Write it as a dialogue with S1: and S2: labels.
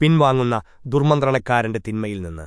S1: പിൻവാങ്ങുന്ന ദുർമന്ത്രണക്കാരന്റെ തിന്മയിൽ നിന്ന്.